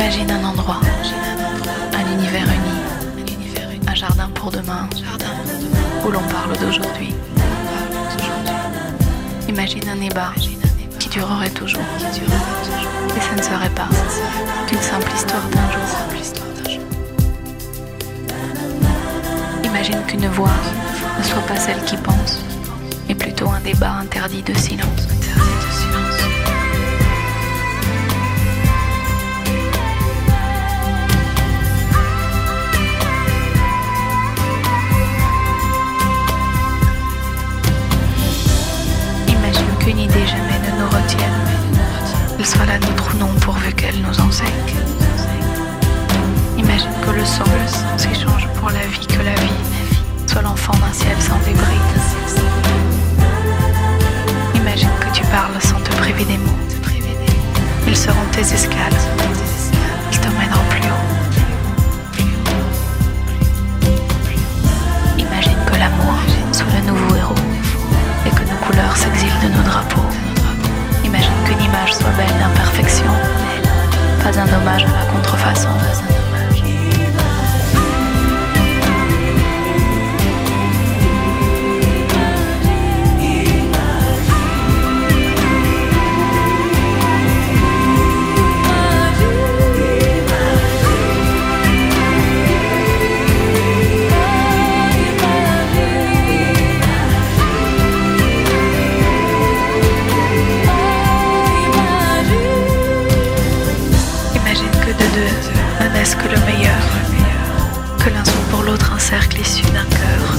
Imagine un endroit, un univers uni, un jardin pour demain, où l'on parle d'aujourd'hui. Imagine un débat qui durerait toujours. Et ça ne serait pas qu'une simple histoire d'un jour. Imagine qu'une voix ne soit pas celle qui pense, mais plutôt un débat interdit de silence. Qu'une idée jamais ne nous retienne. Elle soit la nôtre ou non pourvu qu'elle nous enseigne. Imagine que le sang s'échange pour la vie, que la vie soit l'enfant d'un ciel sans débris. Imagine que tu parles sans te priver des mots. Ils seront tes escales. Un hommage à la contrefaçon. Que le meilleur, que l'un soit pour l'autre un cercle issu d'un cœur.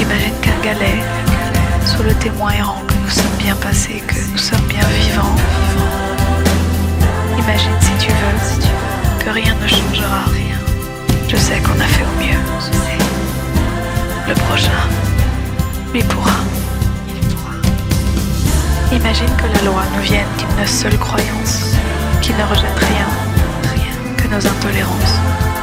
Imagine qu'un galet soit le témoin errant que nous sommes bien passés, que nous sommes bien vivants. Imagine si tu veux que rien ne changera. Je sais qu'on a fait au mieux. Le prochain, lui pourra. Imagine que la loi ne vienne d'une seule croyance, qui ne rejette rien, rien nos intolérances.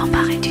s'emparer du